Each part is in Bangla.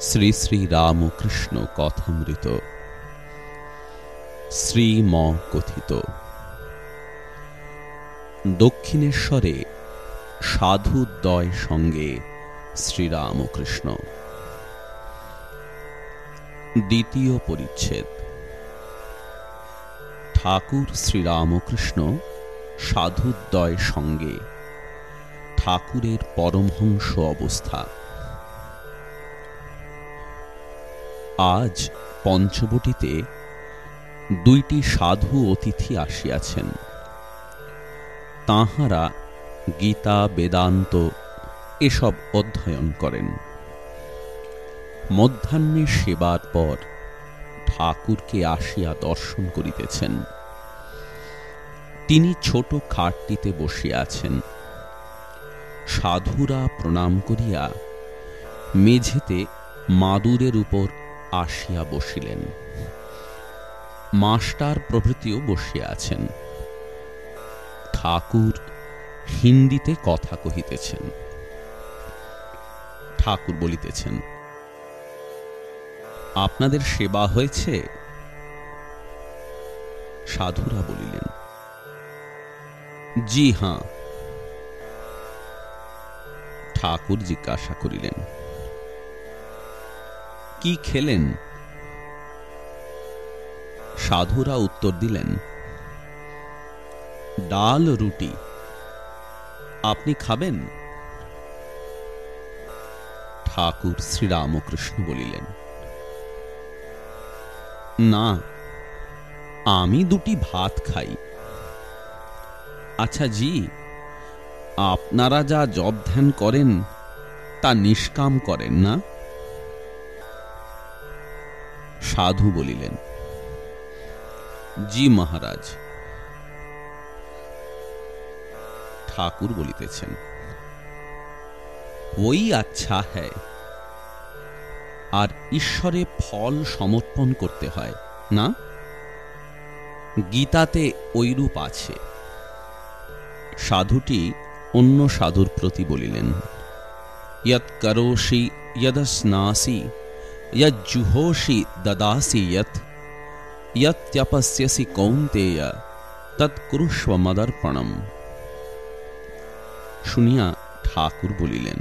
শ্রী শ্রী রামকৃষ্ণ কথামৃত। শ্রীম কথিত দক্ষিণেশ্বরে সাধুদ্বয় সঙ্গে শ্রীরামকৃষ্ণ। দ্বিতীয় পরিচ্ছেদ। ঠাকুর শ্রীরামকৃষ্ণ সাধুদ্বয় সঙ্গে ঠাকুরের পরমহংস অবস্থা। আজ পঞ্চবটিতে দুইটি সাধু অতিথি আসিয়াছেন। তাহারা গীতা, বেদান্ত এসব অধ্যয়ন করেন। মধ্যাহ্নে সেবার পর ঠাকুরকে আসিয়া দর্শন করিতেছেন। তিনি ছোট খাটটিতে বসিয়া আছেন। সাধুরা প্রণাম করিয়া মেঝেতে মাদুরের উপর আসিয়া বসিলেন। মাস্টার প্রভৃতিও বসিয়া আছেন। ঠাকুর হিন্দিতে কথা কহিতেছেন। ঠাকুর বলিতেছেন, আপনাদের সেবা হয়েছে? সাধুরা বলিলেন, জি হাঁ ঠাকুর জিজ্ঞাসা করিলেন কি খেলেন? সাধুরা উত্তর দিলেন, ডাল রুটি। আপনি খাবেন? ঠাকুর শ্রীরামকৃষ্ণ বলিলেন, না, আমি দুটি ভাত খাই। আচ্ছা জি, আপনারা যা জব ধ্যান করেন, তা নিষ্কাম করেন না? সাধু বলিলেন, জি মহারাজ। ঠাকুর বলিতেছেন, ওই আচ্ছা হ্যায়। আর ঈশ্বরে ফল সমর্পণ করতে হয়, না? গীতাতে ঐরূপ আছে। সাধুটি অন্য সাধুর প্রতি বলিলেন, ইয়ৎ করোষি যদস্নাসি যুহোষি দদাসি যৎ ইয়ত্যপস্যসি কৌন্তেয় তৎকুরুষ্ব মদর্পণম শুনিয়া ঠাকুর বলিলেন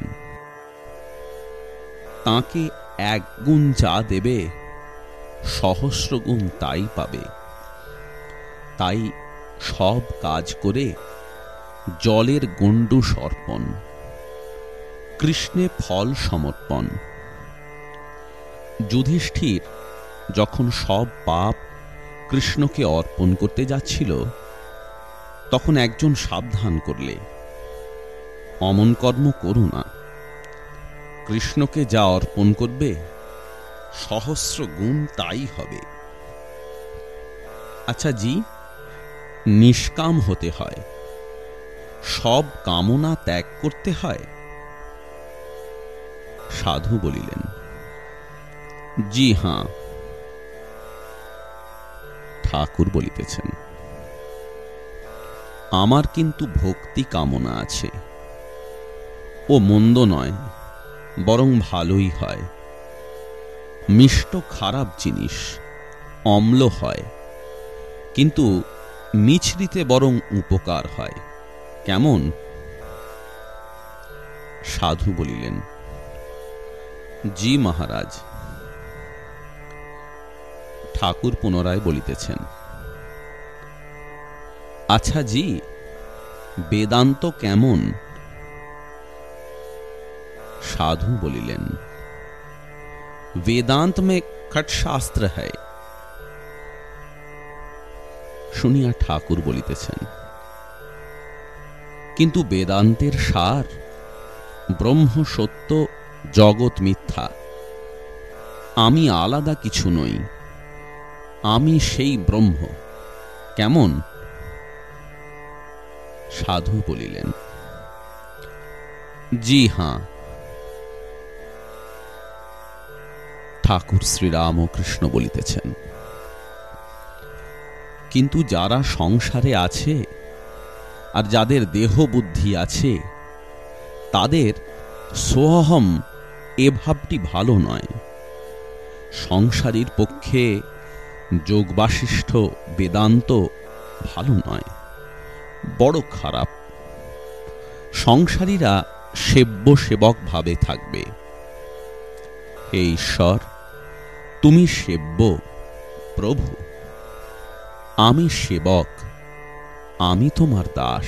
তাকে এক গুণ যা দেবে সহস্র গুণ তাই পাবে তাই সব কাজ করে জলের গণ্ডু সর্পণ কৃষ্ণে ফল সমর্পণ যুধিষ্ঠির যখন সব পাপ কৃষ্ণকে অর্পণ করতে যাচ্ছিল, তখন একজন সাবধান করলে, অমন কর্ম করো না। কৃষ্ণকে যা অর্পণ করবে, সহস্র গুণ তাই হবে। আচ্ছা জি, নিষ্কাম হতে হয়। সব কামনা ত্যাগ করতে হয়। সাধু বলিলেন জি হাঁ ঠাকুর বলিতেছেন, আমার কিন্তু ভক্তি কামনা আছে ও মন্দ নয়, বরং ভালোই হয়। মিষ্ট খারাপ জিনিস অম্ল হয়, কিন্তু মিছরিতে বরং উপকার হয়। কেমন? সাধু বলিলেন, জি মহারাজ। ঠাকুর পুনরায় বলিতেছেন আচ্ছা জি বেদান্ত কেমন সাধু বলিলেন वेदांत में खट शास्त्र है শুনিয়া ঠাকুর বলিতেছেন কিন্তু বেদান্তের সার ব্রহ্ম সত্য জগৎ মিথ্যা আমি আলাদা কিছু নই আমি সেই ব্রহ্ম। কেমন? সাধু বলিলেন, জি হাঁ। ঠাকুর শ্রীরামকৃষ্ণ বলিতেছেন, কিন্তু যারা সংসারে আছে আর যাদের দেহ বুদ্ধি আছে, তাদের সোহম এ ভাবটি ভালো নয়। সংসারীর পক্ষে যোগবাশিষ্ঠ বেদান্ত ভালো নয়, বড় খারাপ। সংসারীরা সেব্য সেবক ভাবে থাকবে। হে ঈশ্বর, তুমি সেব্য, প্রভু। আমি সেবক, আমি তোমার দাস।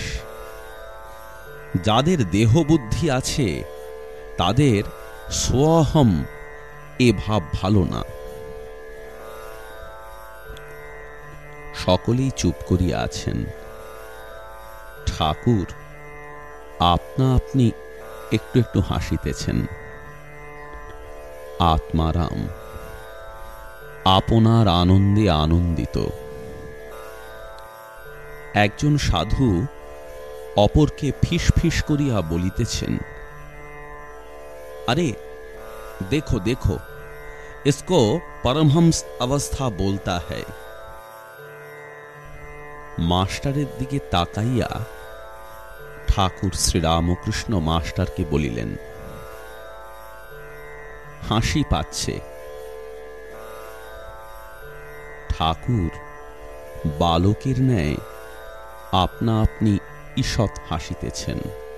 যাদের দেহ বুদ্ধি আছে, তাদের সোয়াহম এ ভাব ভালো না। সকলেই চুপ করিয়া আছেন ঠাকুর আপনা আপনি একটু একটু হাসিতেছেন আত্মারাম আপনার আনন্দে আনন্দিত একজন সাধু অপরকে ফিস ফিস করিয়া বলিতেছেন আরে দেখো দেখো इसको परमहंस अवस्था बोलता है মাস্টারের দিকে তাকাইয়া ঠাকুর শ্রীরামকৃষ্ণ মাস্টারকে বলিলেন, হাসি পাচ্ছে। ঠাকুর, বালকের ন্যায় আপনা আপনি ঈষৎ হাসিতেছেন।